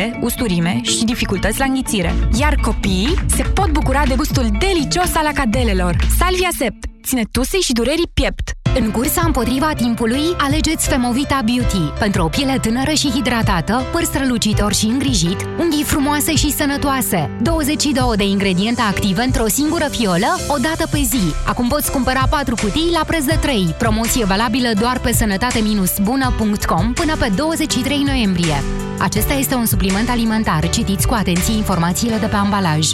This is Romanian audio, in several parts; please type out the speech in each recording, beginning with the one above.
durere, usturime și dificultăți la înghițire. Iar copiii se pot bucura de gustul delicios al acadelelor. Salvia Sept ține tusei și durerii piept. În cursa împotriva timpului, alegeți Femovita Beauty pentru o piele tânără și hidratată, păr strălucitor și îngrijit, unghii frumoase și sănătoase. 22 de ingrediente active într-o singură fiolă, o dată pe zi. Acum poți cumpăra 4 cutii la preț de 3. Promoție valabilă doar pe sănătate-bună.com până pe 23 noiembrie. Acesta este un supliment alimentar. Citiți cu atenție informațiile de pe ambalaj.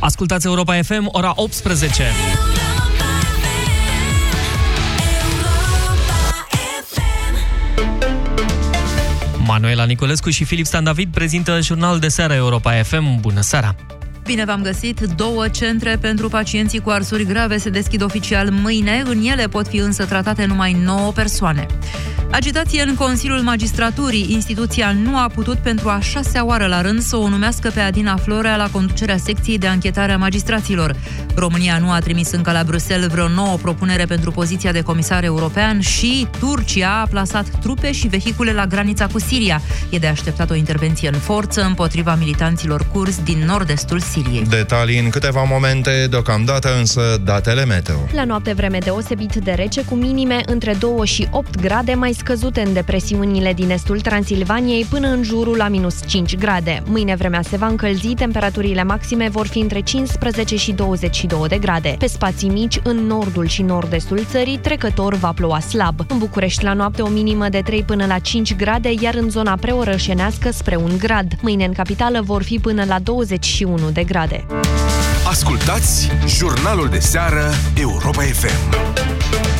Ascultați Europa FM, ora 18. Manuela Nicolescu și Filip Stan David prezintă jurnalul de seară Europa FM. Bună seara! Bine v-am găsit! Două centre pentru pacienții cu arsuri grave se deschid oficial mâine. În ele pot fi însă tratate numai 9 persoane. Agitație în Consiliul Magistraturii. Instituția nu a putut pentru a șasea oară la rând să o numească pe Adina Florea la conducerea secției de anchetare a magistraților. România nu a trimis încă la Bruxelles vreo nouă propunere pentru poziția de comisar european și Turcia a plasat trupe și vehicule la granița cu Siria. E de așteptat o intervenție în forță împotriva militanților curs din nord-estul Siriei. Detalii în câteva momente, deocamdată însă datele meteo. La noapte vreme deosebit de rece, cu minime între 2 și 8 grade, mai scăzute în depresiunile din estul Transilvaniei până în jurul la minus 5 grade. Mâine vremea se va încălzi, temperaturile maxime vor fi între 15 și 22 de grade. Pe spații mici, în nordul și nord-estul țării, trecător va ploua slab. În București, la noapte, o minimă de 3 până la 5 grade, iar în zona preorășenească spre 1 grad. Mâine în capitală vor fi până la 21 de grade. Ascultați jurnalul de seară Europa FM.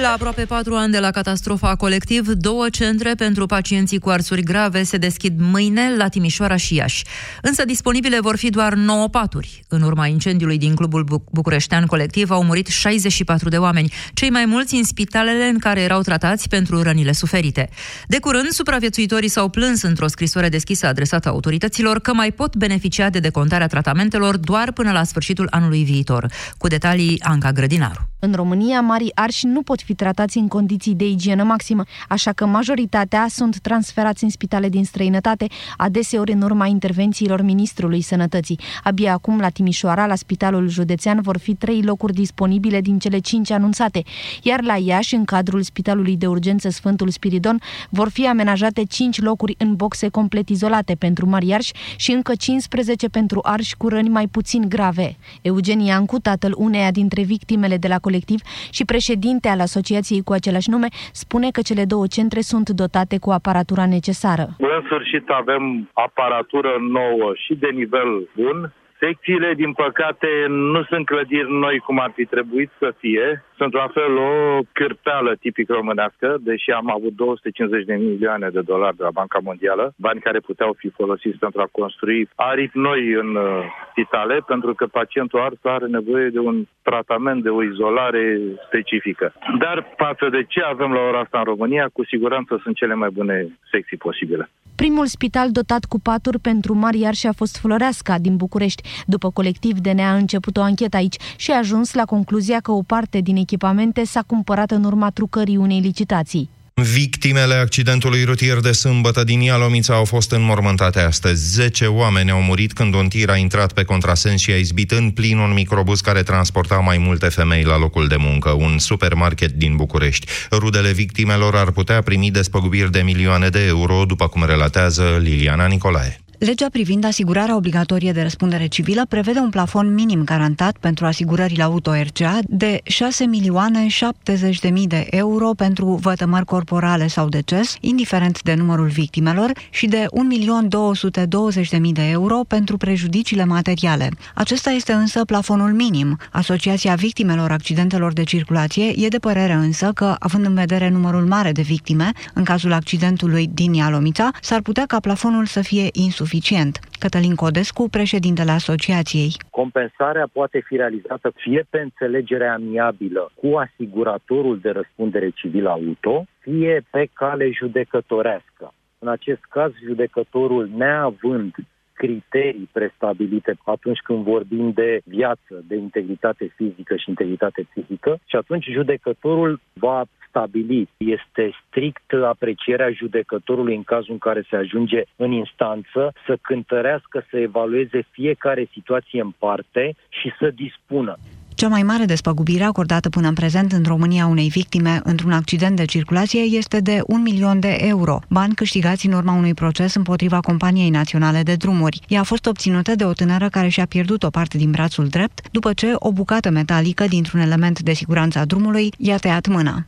La aproape patru ani de la catastrofa colectiv, două centre pentru pacienții cu arsuri grave se deschid mâine la Timișoara și Iași. Însă disponibile vor fi doar 9 paturi. În urma incendiului din clubul bucureștean colectiv au murit 64 de oameni, cei mai mulți în spitalele în care erau tratați pentru rănile suferite. De curând, supraviețuitorii s-au plâns într-o scrisoare deschisă adresată autorităților că mai pot beneficia de decontarea tratamentelor doar până la sfârșitul anului viitor. Cu detalii Anca Grădinaru. În România, mari arși nu pot fi tratați în condiții de igienă maximă, așa că majoritatea sunt transferați în spitale din străinătate, adeseori în urma intervențiilor Ministrului Sănătății. Abia acum, la Timișoara, la Spitalul Județean, vor fi trei locuri disponibile din cele cinci anunțate, iar la Iași, în cadrul Spitalului de Urgență Sfântul Spiridon, vor fi amenajate cinci locuri în boxe complet izolate pentru mari arși și încă 15 pentru arși cu răni mai puțin grave. Eugen Iancu, tatăl uneia dintre victimele de la colectiv și președinte al asociației cu același nume, spune că cele două centre sunt dotate cu aparatura necesară. În sfârșit avem aparatură nouă și de nivel bun, Secțiile, din păcate, nu sunt clădiri noi cum ar fi trebuit să fie. Sunt la fel o cârpeală tipic românească, deși am avut 250 de milioane de dolari de la Banca Mondială, bani care puteau fi folosiți pentru a construi aripi noi în uh, spitale, pentru că pacientul ars are nevoie de un tratament, de o izolare specifică. Dar față de ce avem la ora asta în România, cu siguranță sunt cele mai bune secții posibile. Primul spital dotat cu paturi pentru mari arși a fost Floreasca din București. După colectiv, DNA a început o anchetă aici și a ajuns la concluzia că o parte din echipamente s-a cumpărat în urma trucării unei licitații. Victimele accidentului rutier de sâmbătă din Ialomița au fost înmormântate astăzi. Zece oameni au murit când un tir a intrat pe contrasens și a izbit în plin un microbus care transporta mai multe femei la locul de muncă, un supermarket din București. Rudele victimelor ar putea primi despăgubiri de milioane de euro, după cum relatează Liliana Nicolae. Legea privind asigurarea obligatorie de răspundere civilă prevede un plafon minim garantat pentru asigurările auto-RCA de 6 milioane 70 de mii de euro pentru vătămări corporale sau deces, indiferent de numărul victimelor, și de 1 milion 220 de mii de euro pentru prejudiciile materiale. Acesta este însă plafonul minim. Asociația Victimelor Accidentelor de Circulație e de părere însă că, având în vedere numărul mare de victime, în cazul accidentului din Ialomița, s-ar putea ca plafonul să fie insuficient suficient. Cătălin Codescu, președintele asociației. Compensarea poate fi realizată fie pe înțelegere amiabilă cu asiguratorul de răspundere civil auto, fie pe cale judecătorească. În acest caz, judecătorul, neavând criterii prestabilite atunci când vorbim de viață, de integritate fizică și integritate psihică și atunci judecătorul va stabili. Este strict aprecierea judecătorului în cazul în care se ajunge în instanță să cântărească, să evalueze fiecare situație în parte și să dispună. Cea mai mare despăgubire acordată până în prezent în România unei victime într-un accident de circulație este de un milion de euro, bani câștigați în urma unui proces împotriva Companiei Naționale de Drumuri. Ea a fost obținută de o tânără care și-a pierdut o parte din brațul drept după ce o bucată metalică dintr-un element de siguranță a drumului i-a tăiat mâna.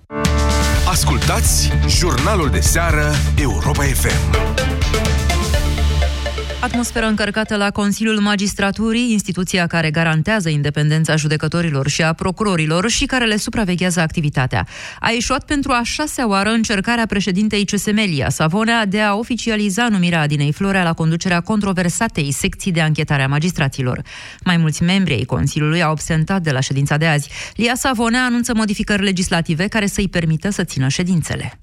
Ascultați jurnalul de seară Europa FM. Atmosferă încărcată la Consiliul Magistraturii, instituția care garantează independența judecătorilor și a procurorilor și care le supraveghează activitatea. A ieșuat pentru a șasea oară încercarea președintei CSMelia Savonea de a oficializa numirea Adinei Florea la conducerea controversatei secții de anchetare a magistraților. Mai mulți membri ai Consiliului au absentat de la ședința de azi. Lia Savonea anunță modificări legislative care să-i permită să țină ședințele.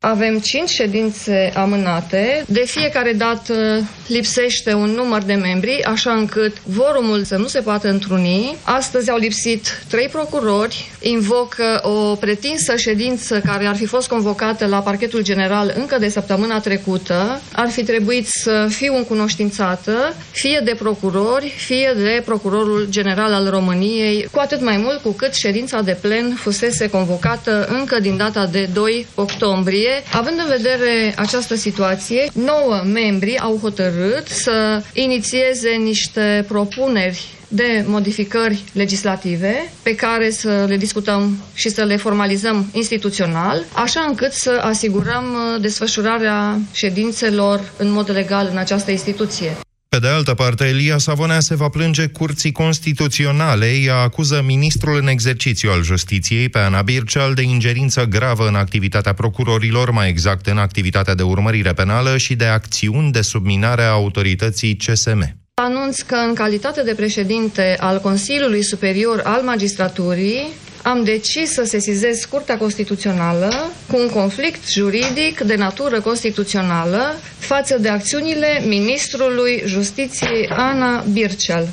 Avem cinci ședințe amânate. De fiecare dată lipsește un număr de membri, așa încât vorumul să nu se poată întruni. Astăzi au lipsit trei procurori. Invocă o pretinsă ședință care ar fi fost convocată la parchetul general încă de săptămâna trecută. Ar fi trebuit să fiu încunoștințată fie de procurori, fie de procurorul general al României, cu atât mai mult cu cât ședința de plen fusese convocată încă din data de 2 octombrie Având în vedere această situație, nouă membri au hotărât să inițieze niște propuneri de modificări legislative pe care să le discutăm și să le formalizăm instituțional, așa încât să asigurăm desfășurarea ședințelor în mod legal în această instituție. Pe de altă parte, Elia Savonea se va plânge curții constituționale. Ea acuză ministrul în exercițiu al justiției, pe Ana Birceal, de ingerință gravă în activitatea procurorilor, mai exact în activitatea de urmărire penală și de acțiuni de subminare a autorității CSM. Anunț că în calitate de președinte al Consiliului Superior al Magistraturii am decis să sesizez Curtea Constituțională cu un conflict juridic de natură constituțională față de acțiunile Ministrului Justiției Ana Bircel.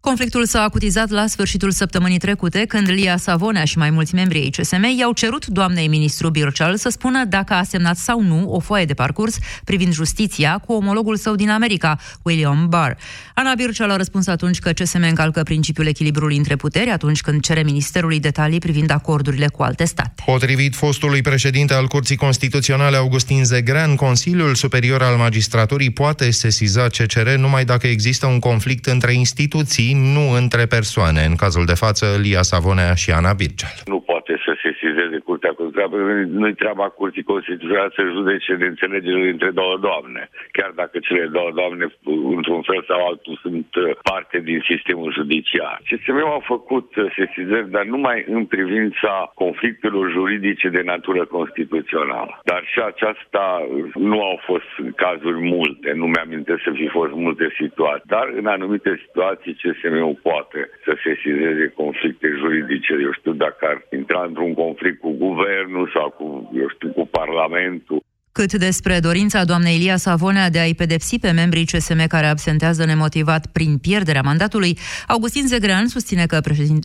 Conflictul s-a acutizat la sfârșitul săptămânii trecute, când Lia Savonea și mai mulți membri ai CSM i-au cerut doamnei ministru Birchal să spună dacă a semnat sau nu o foaie de parcurs privind justiția cu omologul său din America, William Barr. Ana Birchal a răspuns atunci că CSM încalcă principiul echilibrului între puteri atunci când cere ministerului detalii privind acordurile cu alte state. Potrivit fostului președinte al Curții Constituționale Augustin Zegrean, Consiliul Superior al Magistraturii poate sesiza CCR numai dacă există un conflict între instituții nu între persoane, în cazul de față Lia Savonea și Ana Birgel. Nu poate să sesizeze Curtea Constituțională, nu-i treaba Curții Constituționale să judece de înțelegere între două doamne, chiar dacă cele două doamne, într-un fel sau altul, sunt uh, parte din sistemul judiciar. CSM-ul a făcut uh, sesizări, dar numai în privința conflictelor juridice de natură constituțională. Dar și aceasta uh, nu au fost cazuri multe, nu mi-am să fi fost multe situații, dar în anumite situații CSM-ul poate să sesizeze conflicte juridice, eu știu, dacă ar intra într-un conflict cu guvernul sau cu, eu știu, cu parlamentul. Cât despre dorința doamnei Ilia Savonea de a-i pedepsi pe membrii CSM care absentează nemotivat prin pierderea mandatului, Augustin Zegrean susține că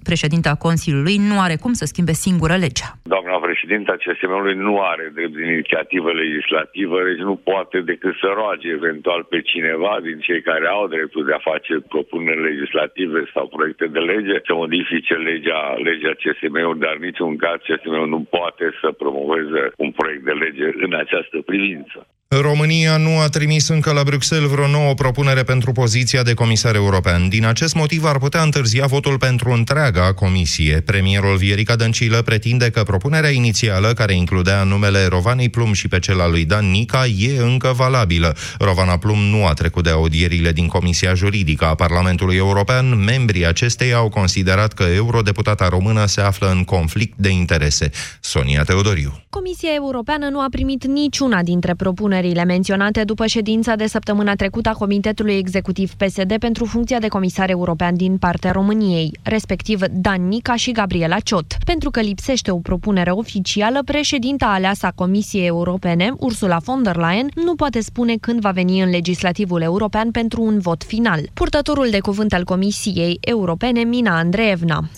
președinta Consiliului nu are cum să schimbe singură legea. Doamna președinta CSM-ului nu are drept de inițiativă legislativă, deci nu poate decât să roage eventual pe cineva din cei care au dreptul de a face propuneri legislative sau proiecte de lege să modifice legea, legea CSM-ului, dar niciun caz CSM-ul nu poate să promoveze un proiect de lege în această привидится. România nu a trimis încă la Bruxelles vreo nouă propunere pentru poziția de comisar european. Din acest motiv ar putea întârzia votul pentru întreaga comisie. Premierul Vierica Dăncilă pretinde că propunerea inițială, care includea numele Rovanei Plum și pe cel al lui Dan Nica, e încă valabilă. Rovana Plum nu a trecut de audierile din Comisia Juridică a Parlamentului European. Membrii acesteia au considerat că eurodeputata română se află în conflict de interese. Sonia Teodoriu. Comisia Europeană nu a primit niciuna dintre propuneri propunerile menționate după ședința de săptămâna trecută a Comitetului Executiv PSD pentru funcția de comisar european din partea României, respectiv Dan Nica și Gabriela Ciot. Pentru că lipsește o propunere oficială, președinta aleasă a Comisiei Europene, Ursula von der Leyen, nu poate spune când va veni în legislativul european pentru un vot final. Purtătorul de cuvânt al Comisiei Europene, Mina Andreevna.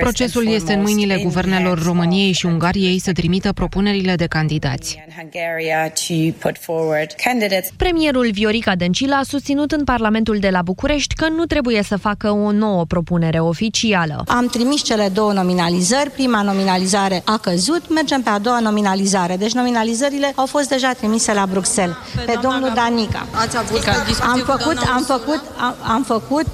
Procesul este în mâinile guvernelor României și Ungariei să trimită propunerile de candidați. Premierul Viorica Dăncilă a susținut în Parlamentul de la București că nu trebuie să facă o nouă propunere oficială. Am trimis cele două nominalizări, prima nominalizare a căzut, mergem pe a doua nominalizare. Deci nominalizările au fost deja trimise la Bruxelles. Pe, pe domnul Danica. Ați avut am făcut, am făcut, am, am făcut,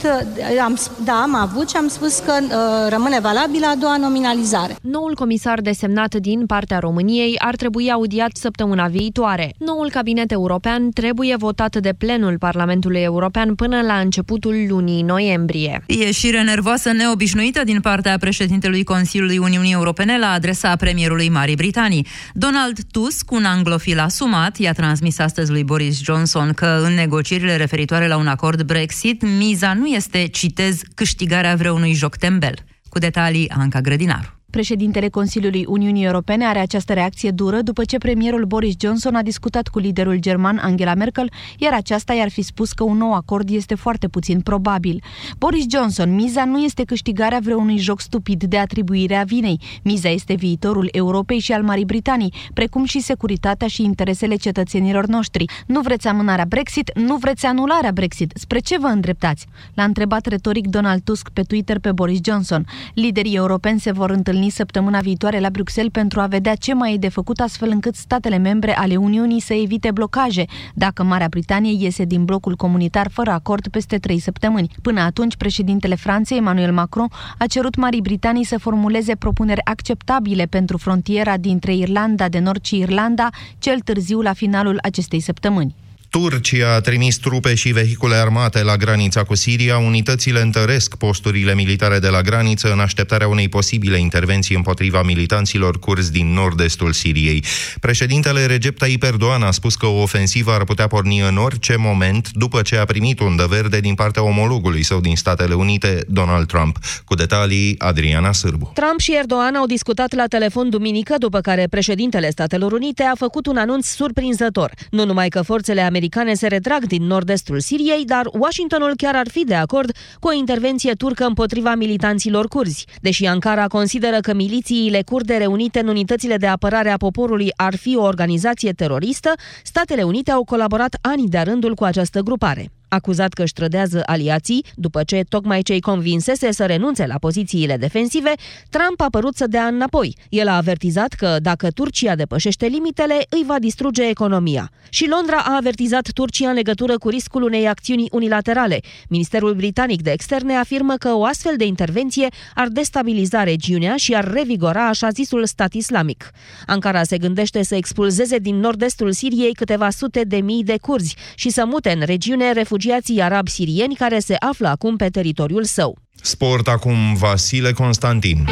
am, da, am avut și am spus că uh, rămâne valabilă a doua nominalizare. Noul comisar desemnat din partea României ar trebui audiat săptămâna viitoare. Noul cabinet european trebuie votat de plenul Parlamentului European până la începutul lunii noiembrie. Ieșire nervoasă neobișnuită din partea președintelui Consiliului Uniunii Europene la adresa premierului Marii Britanii. Donald Tusk, un anglofil asumat, i-a transmis astăzi lui Boris Johnson că în negocierile referitoare la un acord Brexit, miza nu este, citez, câștigarea vreunui joc tembel. Cu detalii, Anca Grădinaru. Președintele Consiliului Uniunii Europene are această reacție dură după ce premierul Boris Johnson a discutat cu liderul german Angela Merkel, iar aceasta i-ar fi spus că un nou acord este foarte puțin probabil. Boris Johnson, miza nu este câștigarea vreunui joc stupid de atribuire a vinei. Miza este viitorul Europei și al Marii Britanii, precum și securitatea și interesele cetățenilor noștri. Nu vreți amânarea Brexit, nu vreți anularea Brexit. Spre ce vă îndreptați? L-a întrebat retoric Donald Tusk pe Twitter pe Boris Johnson. Liderii europeni se vor întâlni întâlni săptămâna viitoare la Bruxelles pentru a vedea ce mai e de făcut astfel încât statele membre ale Uniunii să evite blocaje dacă Marea Britanie iese din blocul comunitar fără acord peste trei săptămâni. Până atunci, președintele Franței, Emmanuel Macron, a cerut Marii Britanii să formuleze propuneri acceptabile pentru frontiera dintre Irlanda de Nord și Irlanda, cel târziu la finalul acestei săptămâni. Turcia a trimis trupe și vehicule armate la granița cu Siria. Unitățile întăresc posturile militare de la graniță în așteptarea unei posibile intervenții împotriva militanților curzi din nord-estul Siriei. Președintele Recep Tayyip Erdogan a spus că o ofensivă ar putea porni în orice moment după ce a primit undă verde din partea omologului său din Statele Unite, Donald Trump. Cu detalii, Adriana Sârbu. Trump și Erdogan au discutat la telefon duminică, după care președintele Statelor Unite a făcut un anunț surprinzător. Nu numai că forțele americane americane se retrag din nord-estul Siriei, dar Washingtonul chiar ar fi de acord cu o intervenție turcă împotriva militanților curzi. Deși Ankara consideră că milițiile kurde reunite în unitățile de apărare a poporului ar fi o organizație teroristă, Statele Unite au colaborat ani de rândul cu această grupare. Acuzat că își trădează aliații, după ce tocmai cei convinsese să renunțe la pozițiile defensive, Trump a părut să dea înapoi. El a avertizat că dacă Turcia depășește limitele, îi va distruge economia. Și Londra a avertizat Turcia în legătură cu riscul unei acțiuni unilaterale. Ministerul britanic de externe afirmă că o astfel de intervenție ar destabiliza regiunea și ar revigora așa zisul stat islamic. Ankara se gândește să expulzeze din nord-estul Siriei câteva sute de mii de curzi și să mute în regiune refugiați refugiații arabi sirieni care se află acum pe teritoriul său. Sport acum Vasile Constantin.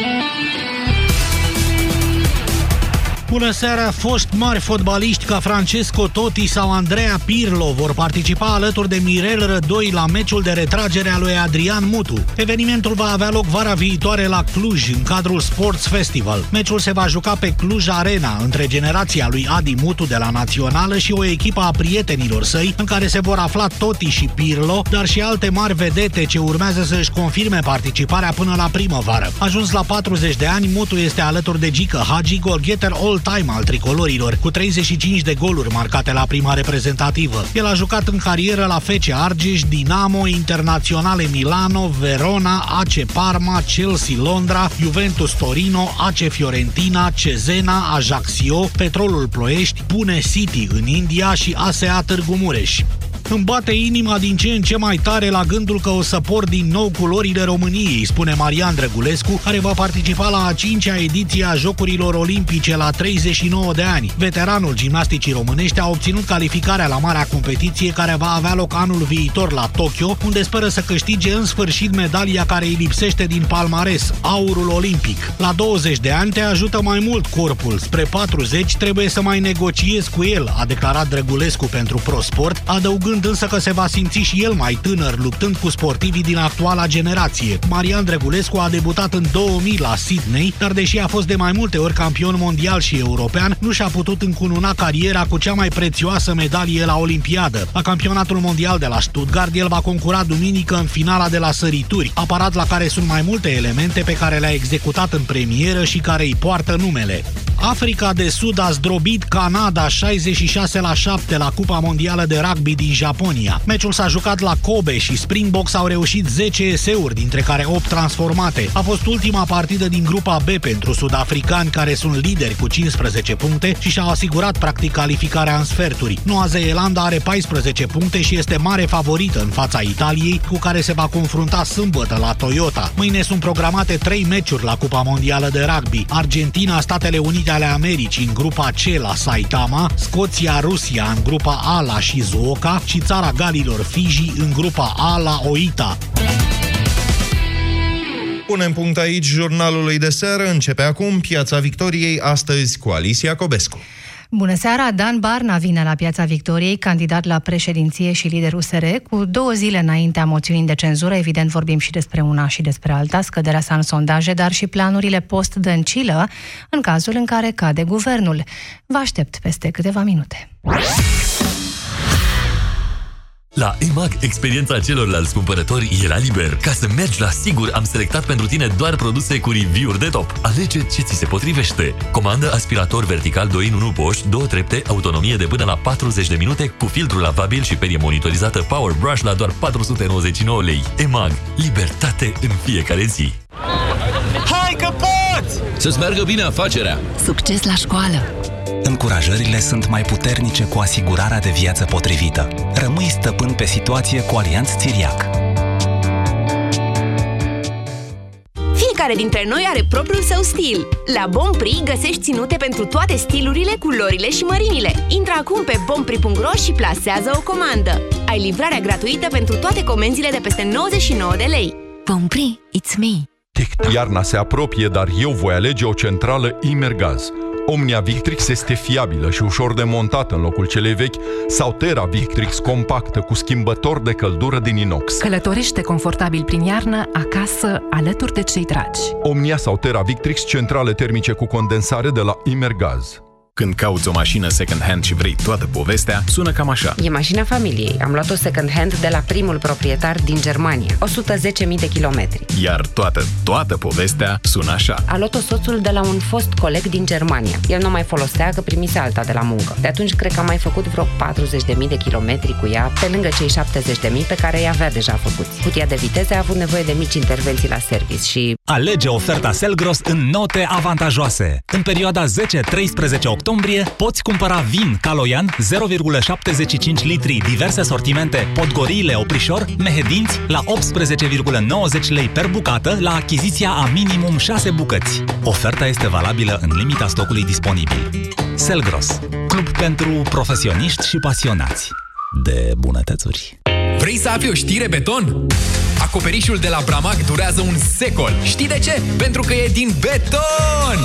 Bună seara! Foști mari fotbaliști ca Francesco Totti sau Andrea Pirlo vor participa alături de Mirel Rădoi la meciul de retragere a lui Adrian Mutu. Evenimentul va avea loc vara viitoare la Cluj, în cadrul Sports Festival. Meciul se va juca pe Cluj Arena, între generația lui Adi Mutu de la Națională și o echipă a prietenilor săi, în care se vor afla Totti și Pirlo, dar și alte mari vedete ce urmează să își confirme participarea până la primăvară. Ajuns la 40 de ani, Mutu este alături de Gică Hagi, golgheter all all-time al tricolorilor, cu 35 de goluri marcate la prima reprezentativă. El a jucat în carieră la FC Argeș, Dinamo, Internaționale Milano, Verona, AC Parma, Chelsea Londra, Juventus Torino, AC Fiorentina, Cezena, Ajaxio, Petrolul Ploiești, Pune City în India și ASEA Târgu Mureș. Îmi bate inima din ce în ce mai tare la gândul că o să por din nou culorile României, spune Marian Drăgulescu, care va participa la a cincea ediție a Jocurilor Olimpice la 39 de ani. Veteranul gimnasticii românești a obținut calificarea la marea competiție care va avea loc anul viitor la Tokyo, unde speră să câștige în sfârșit medalia care îi lipsește din palmares, aurul olimpic. La 20 de ani te ajută mai mult corpul, spre 40 trebuie să mai negociezi cu el, a declarat Drăgulescu pentru ProSport, adăugând însă că se va simți și el mai tânăr, luptând cu sportivii din actuala generație. Marian Drăgulescu a debutat în 2000 la Sydney, dar deși a fost de mai multe ori campion mondial și european, nu și-a putut încununa cariera cu cea mai prețioasă medalie la Olimpiadă. La campionatul mondial de la Stuttgart, el va concura duminică în finala de la sărituri, aparat la care sunt mai multe elemente pe care le-a executat în premieră și care îi poartă numele. Africa de Sud a zdrobit Canada 66 la 7 la Cupa Mondială de Rugby din Japonia. Meciul s-a jucat la Kobe și Springboks au reușit 10 eseuri, dintre care 8 transformate. A fost ultima partidă din grupa B pentru sudafricani care sunt lideri cu 15 puncte și și-au asigurat practic calificarea în sferturi. Noua Zeelandă are 14 puncte și este mare favorită în fața Italiei, cu care se va confrunta sâmbătă la Toyota. Mâine sunt programate 3 meciuri la Cupa Mondială de Rugby. Argentina, Statele Unite ale Americii în grupa C la Saitama, Scoția, Rusia în grupa A la Shizuoka și țara Galilor Fiji în grupa A la Oita. Punem punct aici jurnalului de seară. Începe acum Piața Victoriei, astăzi cu Alicia Cobescu. Bună seara! Dan Barna vine la Piața Victoriei, candidat la președinție și lider USR, cu două zile înaintea moțiunii de cenzură. Evident, vorbim și despre una și despre alta, scăderea sa în sondaje, dar și planurile post-dăncilă, în cazul în care cade guvernul. Vă aștept peste câteva minute. La EMAG, experiența celorlalți cumpărători e la liber. Ca să mergi la sigur, am selectat pentru tine doar produse cu review-uri de top. Alege ce ți se potrivește. Comandă aspirator vertical 2 in 1 Bosch, două trepte, autonomie de până la 40 de minute, cu filtru lavabil și perie monitorizată Power Brush la doar 499 lei. EMAG. Libertate în fiecare zi. Hai că poți! Să-ți meargă bine afacerea! Succes la școală! Încurajările sunt mai puternice cu asigurarea de viață potrivită. Rămâi stăpân pe situație cu Alianț Țiriac. Fiecare dintre noi are propriul său stil. La Bompri găsești ținute pentru toate stilurile, culorile și mărimile. Intră acum pe bompri.ro și plasează o comandă. Ai livrarea gratuită pentru toate comenzile de peste 99 de lei. Bompri, it's me! Iarna se apropie, dar eu voi alege o centrală Imergaz Omnia Victrix este fiabilă și ușor de montat în locul celei vechi sau Terra Victrix compactă cu schimbător de căldură din inox. Călătorește confortabil prin iarnă, acasă, alături de cei dragi. Omnia sau Terra Victrix, centrale termice cu condensare de la Imergaz. Când cauți o mașină second-hand și vrei toată povestea, sună cam așa. E mașina familiei. Am luat-o second-hand de la primul proprietar din Germania. 110.000 de kilometri. Iar toată, toată povestea sună așa. A luat-o soțul de la un fost coleg din Germania. El nu mai folosea că primise alta de la muncă. De atunci cred că am mai făcut vreo 40.000 de kilometri cu ea, pe lângă cei 70.000 pe care i avea deja făcuți. Cutia de viteze a avut nevoie de mici intervenții la service și... Alege oferta Selgros în note avantajoase. În perioada 10-13 octombrie poți cumpăra vin Caloian 0,75 litri, diverse sortimente, podgoriile oprișor, mehedinți la 18,90 lei per bucată la achiziția a minimum 6 bucăți. Oferta este valabilă în limita stocului disponibil. Selgros, club pentru profesioniști și pasionați de bunătățuri. Vrei să afli o știre beton? Acoperișul de la Bramac durează un secol. Știi de ce? Pentru că e din beton!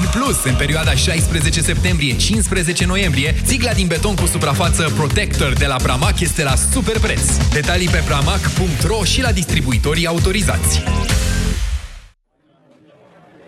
În plus, în perioada 16 septembrie-15 noiembrie, țigla din beton cu suprafață Protector de la Bramac este la super preț. Detalii pe bramac.ro și la distribuitorii autorizați.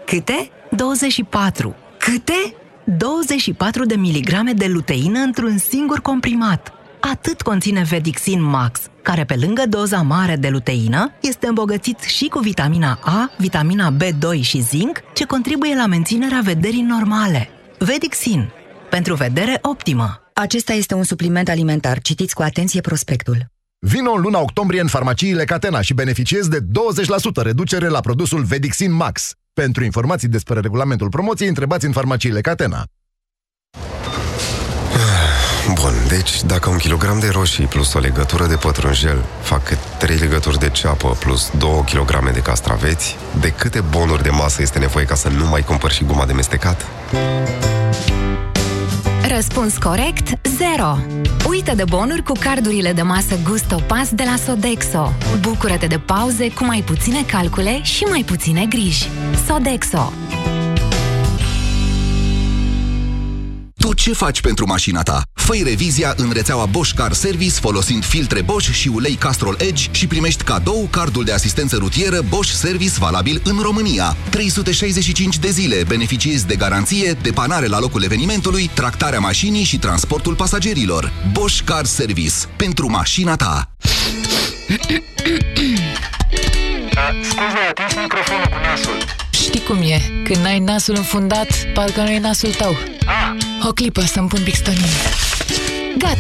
Câte? 24. Câte? 24 de miligrame de luteină într-un singur comprimat. Atât conține Vedixin Max, care pe lângă doza mare de luteină, este îmbogățit și cu vitamina A, vitamina B2 și zinc, ce contribuie la menținerea vederii normale. Vedixin. Pentru vedere optimă. Acesta este un supliment alimentar. Citiți cu atenție prospectul. Vino în luna octombrie în farmaciile Catena și beneficiezi de 20% reducere la produsul Vedixin Max. Pentru informații despre regulamentul promoției, întrebați în farmaciile Catena. Bun, deci dacă un kilogram de roșii plus o legătură de pătrunjel fac cât 3 legături de ceapă plus 2 kg de castraveți, de câte bonuri de masă este nevoie ca să nu mai cumpăr și guma de mestecat? Răspuns corect, 0. Uită de bonuri cu cardurile de masă Gusto Pass de la Sodexo. Bucură-te de pauze cu mai puține calcule și mai puține griji. Sodexo. Tu ce faci pentru mașina ta? Făi revizia în rețeaua Bosch Car Service folosind filtre Bosch și ulei Castrol Edge și primești cadou cardul de asistență rutieră Bosch Service valabil în România. 365 de zile beneficiezi de garanție, depanare la locul evenimentului, tractarea mașinii și transportul pasagerilor. Bosch Car Service. Pentru mașina ta. Scuze, atins microfonul cu nasul. Știi cum e? Când ai nasul înfundat, parcă nu e nasul tău. Ah. O clipă să-mi pun pixtonii. Gata!